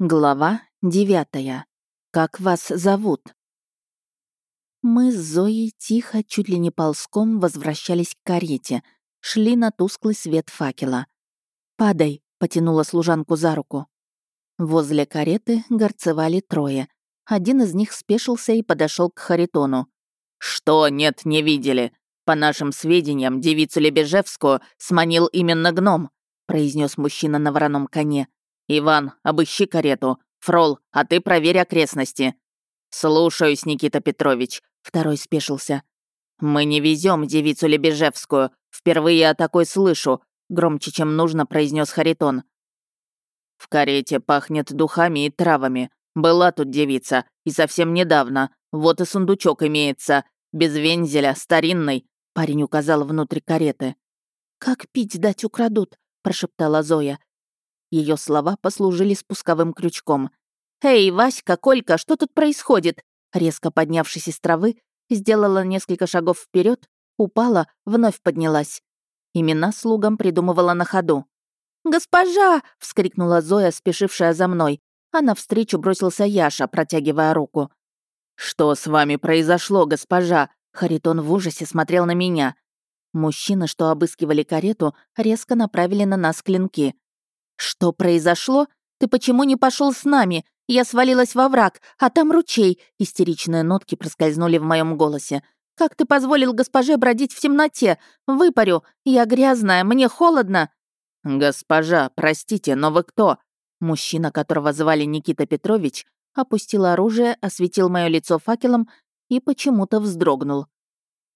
Глава девятая. Как вас зовут? Мы с Зоей тихо, чуть ли не ползком, возвращались к карете, шли на тусклый свет факела. «Падай», — потянула служанку за руку. Возле кареты горцевали трое. Один из них спешился и подошел к Харитону. «Что, нет, не видели? По нашим сведениям, девицу Лебежевскую сманил именно гном», произнес мужчина на вороном коне. «Иван, обыщи карету. Фрол, а ты проверь окрестности». «Слушаюсь, Никита Петрович», — второй спешился. «Мы не везем девицу Лебежевскую. Впервые я такой слышу», — громче, чем нужно, произнес Харитон. «В карете пахнет духами и травами. Была тут девица, и совсем недавно. Вот и сундучок имеется. Без вензеля, старинный», — парень указал внутрь кареты. «Как пить дать украдут?» — прошептала Зоя. Ее слова послужили спусковым крючком. «Эй, Васька, Колька, что тут происходит?» Резко поднявшись из травы, сделала несколько шагов вперед, упала, вновь поднялась. Имена слугам придумывала на ходу. «Госпожа!» — вскрикнула Зоя, спешившая за мной, а навстречу бросился Яша, протягивая руку. «Что с вами произошло, госпожа?» Харитон в ужасе смотрел на меня. Мужчины, что обыскивали карету, резко направили на нас клинки. «Что произошло? Ты почему не пошел с нами? Я свалилась во враг, а там ручей!» Истеричные нотки проскользнули в моем голосе. «Как ты позволил госпоже бродить в темноте? Выпарю! Я грязная, мне холодно!» «Госпожа, простите, но вы кто?» Мужчина, которого звали Никита Петрович, опустил оружие, осветил мое лицо факелом и почему-то вздрогнул.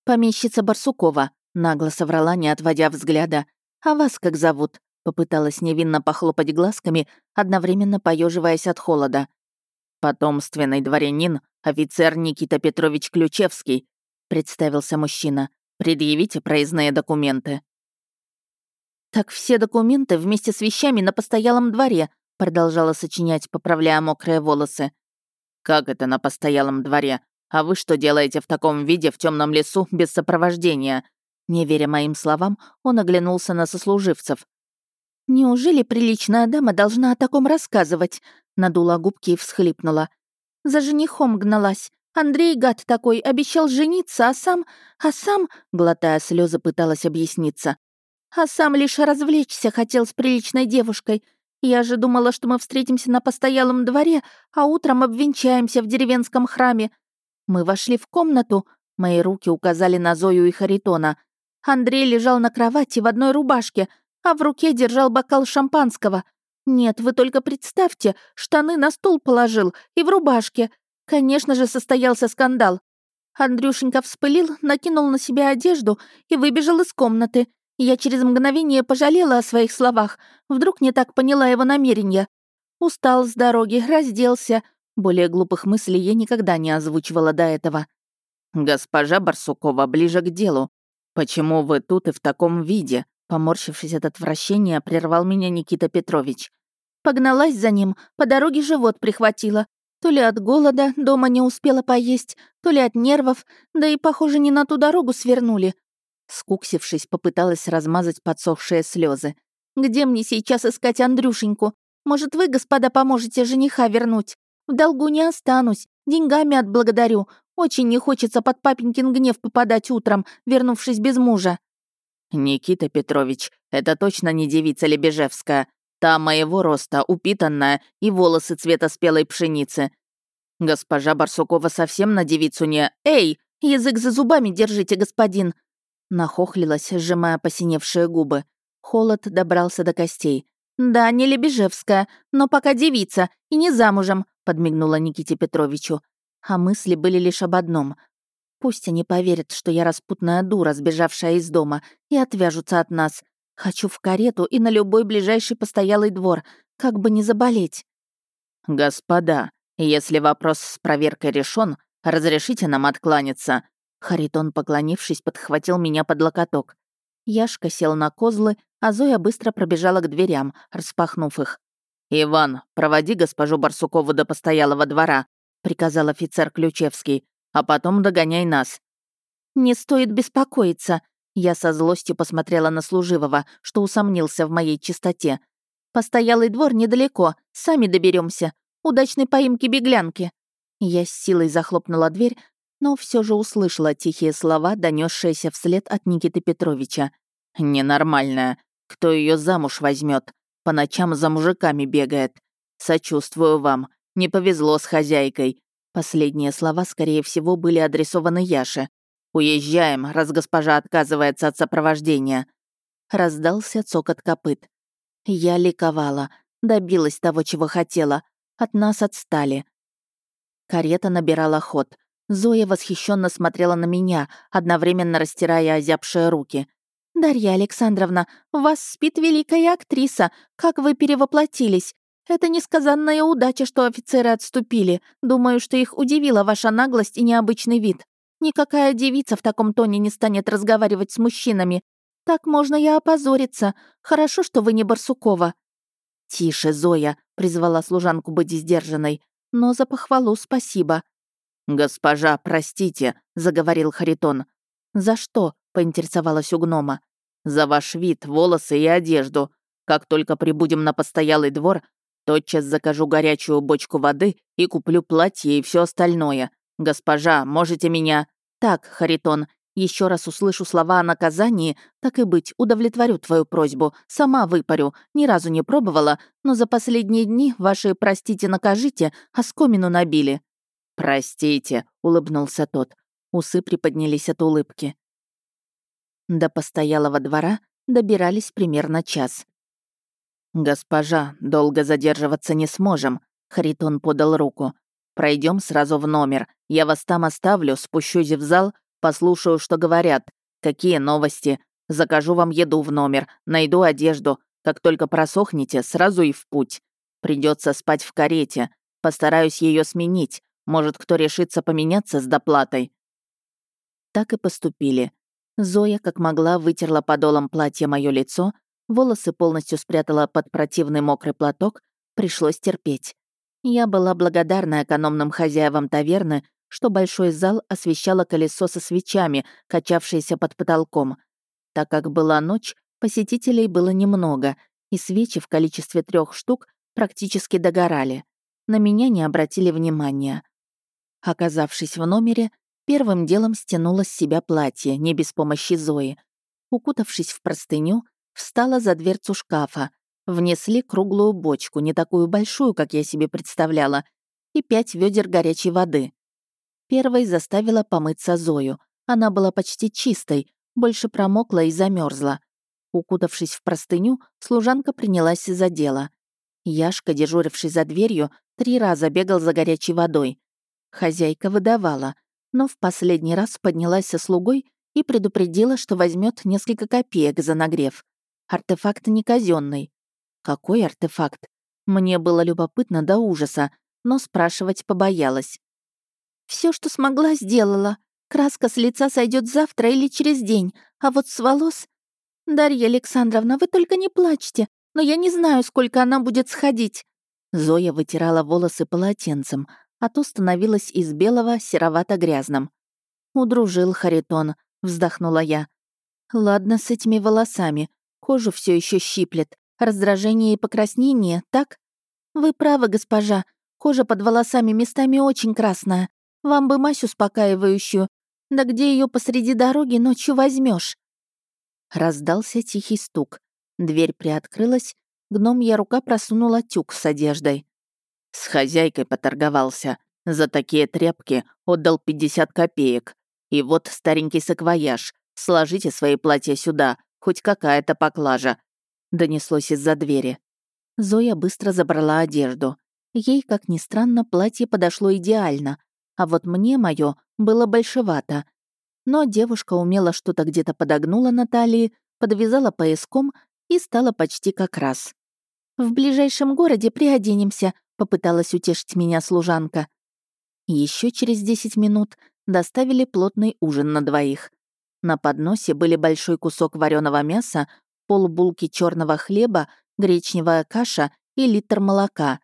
«Помещица Барсукова», — нагло соврала, не отводя взгляда. «А вас как зовут?» Попыталась невинно похлопать глазками, одновременно поеживаясь от холода. «Потомственный дворянин, офицер Никита Петрович Ключевский», представился мужчина. «Предъявите проездные документы». «Так все документы вместе с вещами на постоялом дворе», продолжала сочинять, поправляя мокрые волосы. «Как это на постоялом дворе? А вы что делаете в таком виде в темном лесу без сопровождения?» Не веря моим словам, он оглянулся на сослуживцев. «Неужели приличная дама должна о таком рассказывать?» Надула губки и всхлипнула. «За женихом гналась. Андрей, гад такой, обещал жениться, а сам... А сам...» Глотая слезы, пыталась объясниться. «А сам лишь развлечься хотел с приличной девушкой. Я же думала, что мы встретимся на постоялом дворе, а утром обвенчаемся в деревенском храме. Мы вошли в комнату, мои руки указали на Зою и Харитона. Андрей лежал на кровати в одной рубашке, а в руке держал бокал шампанского. Нет, вы только представьте, штаны на стол положил и в рубашке. Конечно же, состоялся скандал. Андрюшенька вспылил, накинул на себя одежду и выбежал из комнаты. Я через мгновение пожалела о своих словах. Вдруг не так поняла его намерения. Устал с дороги, разделся. Более глупых мыслей я никогда не озвучивала до этого. «Госпожа Барсукова, ближе к делу. Почему вы тут и в таком виде?» Поморщившись от отвращения, прервал меня Никита Петрович. Погналась за ним, по дороге живот прихватила. То ли от голода дома не успела поесть, то ли от нервов, да и, похоже, не на ту дорогу свернули. Скуксившись, попыталась размазать подсохшие слезы. «Где мне сейчас искать Андрюшеньку? Может, вы, господа, поможете жениха вернуть? В долгу не останусь, деньгами отблагодарю. Очень не хочется под папенькин гнев попадать утром, вернувшись без мужа». «Никита Петрович, это точно не девица Лебежевская. Та моего роста, упитанная и волосы цвета спелой пшеницы. Госпожа Барсукова совсем на девицу не... Эй, язык за зубами держите, господин!» Нахохлилась, сжимая посиневшие губы. Холод добрался до костей. «Да, не Лебежевская, но пока девица и не замужем», подмигнула Никите Петровичу. А мысли были лишь об одном — Пусть они поверят, что я распутная дура, сбежавшая из дома, и отвяжутся от нас. Хочу в карету и на любой ближайший постоялый двор, как бы не заболеть. «Господа, если вопрос с проверкой решен, разрешите нам откланяться». Харитон, поклонившись, подхватил меня под локоток. Яшка сел на козлы, а Зоя быстро пробежала к дверям, распахнув их. «Иван, проводи госпожу Барсукову до постоялого двора», — приказал офицер Ключевский а потом догоняй нас». «Не стоит беспокоиться», — я со злостью посмотрела на служивого, что усомнился в моей чистоте. Постоялый двор недалеко, сами доберемся. Удачной поимки беглянки». Я с силой захлопнула дверь, но все же услышала тихие слова, донесшиеся вслед от Никиты Петровича. «Ненормальная. Кто ее замуж возьмет? По ночам за мужиками бегает. Сочувствую вам. Не повезло с хозяйкой». Последние слова, скорее всего, были адресованы Яше. «Уезжаем, раз госпожа отказывается от сопровождения». Раздался цокот копыт. Я ликовала, добилась того, чего хотела. От нас отстали. Карета набирала ход. Зоя восхищенно смотрела на меня, одновременно растирая озябшие руки. «Дарья Александровна, у вас спит великая актриса. Как вы перевоплотились? Это несказанная удача, что офицеры отступили. Думаю, что их удивила ваша наглость и необычный вид. Никакая девица в таком тоне не станет разговаривать с мужчинами. Так можно и опозориться. Хорошо, что вы не Барсукова». «Тише, Зоя», — призвала служанку быть сдержанной. «Но за похвалу спасибо». «Госпожа, простите», — заговорил Харитон. «За что?» — поинтересовалась у гнома. «За ваш вид, волосы и одежду. Как только прибудем на постоялый двор, тотчас закажу горячую бочку воды и куплю платье и все остальное. Госпожа, можете меня...» «Так, Харитон, еще раз услышу слова о наказании, так и быть, удовлетворю твою просьбу, сама выпарю. Ни разу не пробовала, но за последние дни ваши «простите, накажите» оскомину набили». «Простите», — улыбнулся тот. Усы приподнялись от улыбки. До постоялого двора добирались примерно час. «Госпожа, долго задерживаться не сможем», — Харитон подал руку. Пройдем сразу в номер. Я вас там оставлю, спущусь в зал, послушаю, что говорят. Какие новости? Закажу вам еду в номер, найду одежду. Как только просохнете, сразу и в путь. Придется спать в карете. Постараюсь ее сменить. Может, кто решится поменяться с доплатой. Так и поступили. Зоя, как могла, вытерла подолом платья мое лицо, волосы полностью спрятала под противный мокрый платок, пришлось терпеть. Я была благодарна экономным хозяевам таверны, что большой зал освещало колесо со свечами, качавшееся под потолком. Так как была ночь, посетителей было немного, и свечи в количестве трех штук практически догорали. На меня не обратили внимания. Оказавшись в номере, первым делом стянула с себя платье, не без помощи Зои. Укутавшись в простыню, встала за дверцу шкафа, Внесли круглую бочку, не такую большую, как я себе представляла, и пять ведер горячей воды. Первой заставила помыться Зою. Она была почти чистой, больше промокла и замерзла. Укутавшись в простыню, служанка принялась за дело. Яшка, дежуривший за дверью, три раза бегал за горячей водой. Хозяйка выдавала, но в последний раз поднялась со слугой и предупредила, что возьмет несколько копеек за нагрев. Артефакт не казенный. Какой артефакт? Мне было любопытно до ужаса, но спрашивать побоялась. Все, что смогла, сделала. Краска с лица сойдет завтра или через день, а вот с волос... Дарья Александровна, вы только не плачьте, но я не знаю, сколько она будет сходить. Зоя вытирала волосы полотенцем, а то становилась из белого серовато-грязным. «Удружил Харитон», — вздохнула я. «Ладно с этими волосами, кожу все еще щиплет. Раздражение и покраснение, так? Вы правы, госпожа. Кожа под волосами местами очень красная. Вам бы мазь успокаивающую. Да где ее посреди дороги ночью возьмешь? Раздался тихий стук. Дверь приоткрылась, гномья рука просунула тюк с одеждой. С хозяйкой поторговался. За такие тряпки отдал 50 копеек. И вот старенький саквояж. Сложите свои платья сюда, хоть какая-то поклажа донеслось из-за двери. Зоя быстро забрала одежду. Ей, как ни странно, платье подошло идеально, а вот мне мое было большевато. Но девушка умело что-то где-то подогнула на талии, подвязала пояском и стала почти как раз. «В ближайшем городе приоденемся», — попыталась утешить меня служанка. Еще через 10 минут доставили плотный ужин на двоих. На подносе были большой кусок вареного мяса, полбулки черного хлеба, гречневая каша и литр молока.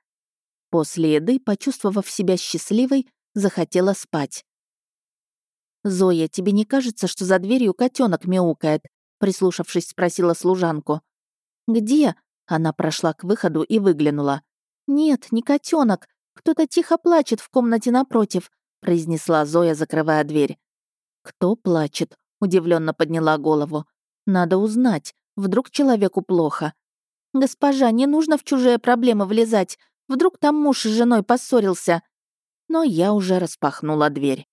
После еды, почувствовав себя счастливой, захотела спать. «Зоя, тебе не кажется, что за дверью котенок мяукает?» прислушавшись, спросила служанку. «Где?» Она прошла к выходу и выглянула. «Нет, не котенок. Кто-то тихо плачет в комнате напротив», произнесла Зоя, закрывая дверь. «Кто плачет?» Удивленно подняла голову. «Надо узнать. Вдруг человеку плохо». «Госпожа, не нужно в чужие проблемы влезать. Вдруг там муж с женой поссорился». Но я уже распахнула дверь.